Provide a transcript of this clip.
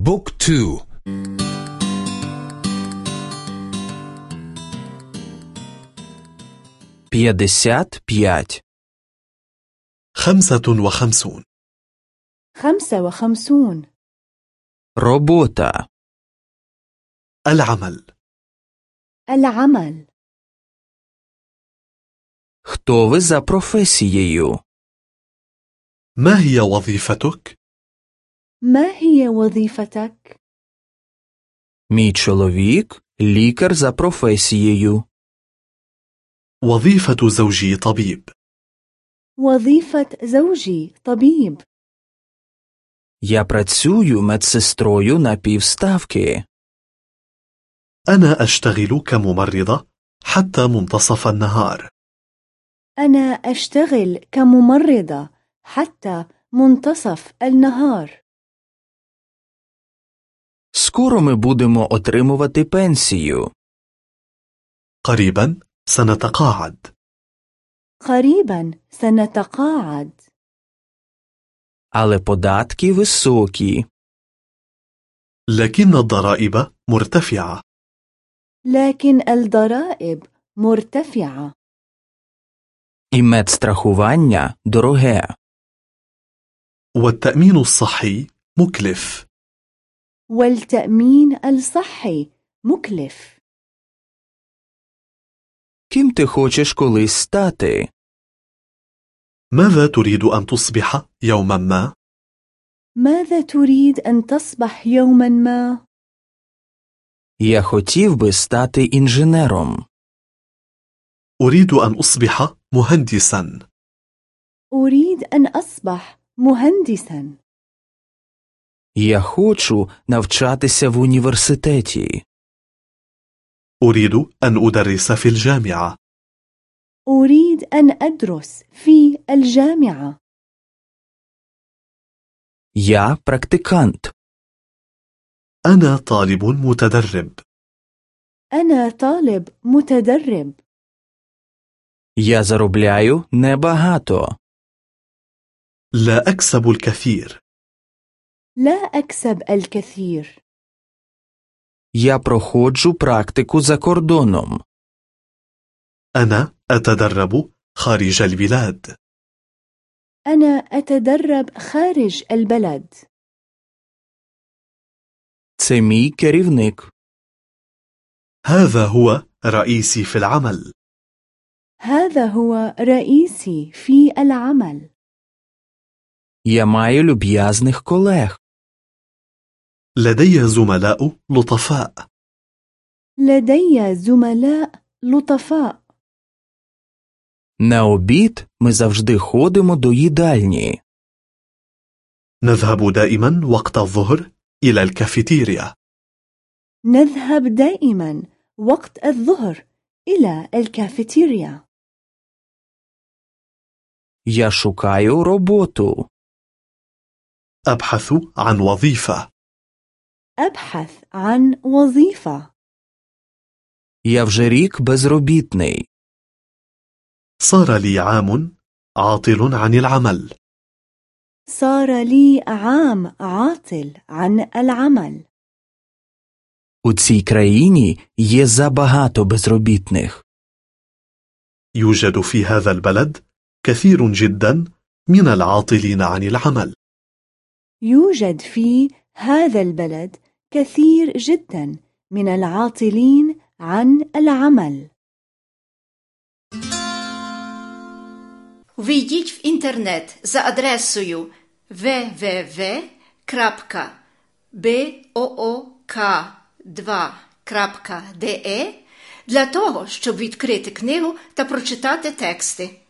بوك تو п'ятдесят п'ять خمسة وخمسون خمسة وخمسون робота العمل العمل Хто ви за професією? ما هي وظيفتك؟ ما هي وظيفتك؟ Мій чоловік лікар за професією. وظيفة زوجي طبيب وظيفة زوجي طبيب Я працюю медсестрою на півставки. أنا أشتغل كممرضة حتى منتصف النهار أنا أشتغل كممرضة حتى منتصف النهار Скоро ми будемо отримувати пенсію. قريبا سنتقاعد قريبا سنتقاعد Але податки високі. لكن الضرائب مرتفعة لكن الضرائب مرتفعة І медстрахування дороге. والتأمين الصحي مكلف والتأمين الصحي مكلف Ким ти хочеш колись стати? ماذا تريد أن تصبح يوما ما؟ ماذا تريد أن تصبح يوما ما؟ Я хотів би стати інженером. أريد أن أصبح مهندسا أريد أن أصبح مهندسا Я хочу навчатися в університеті. أريد أن أدرس في الجامعة أريد أن أدرس في الجامعة Я практикант. أنا طالب متدرب أنا طالب متدرب Я заробляю небагато. لا أكسب الكثير لا أكسب الكثير Я проходжу практику за кордоном. أنا أتدرب خارج البلاد أنا أتدرب خارج البلد Це мій керівник. هذا هو رئيسي في العمل هذا هو رئيسي في العمل Я маю люб'язних колег. لدي زملاء لطفاء لدي زملاء لطفاء На обід ми завжди ходимо до їдальні. نذهب دائما وقت الظهر إلى الكافيتيريا نذهب دائما وقت الظهر إلى الكافيتيريا Я шукаю роботу. أبحث عن وظيفة أبحث عن وظيفة Я вже рік безробітний. صار لي عام عاطل عن العمل صار لي عام عاطل عن العمل У цій країні є забагато безробітних. يوجد في هذا البلد كثير جدا من العاطلين عن العمل يوجد في هذا البلد كثير جدا من العاطلين عن العمل Війдіть в інтернет за адресою www.book2.de для того, щоб відкрити книгу та прочитати тексти.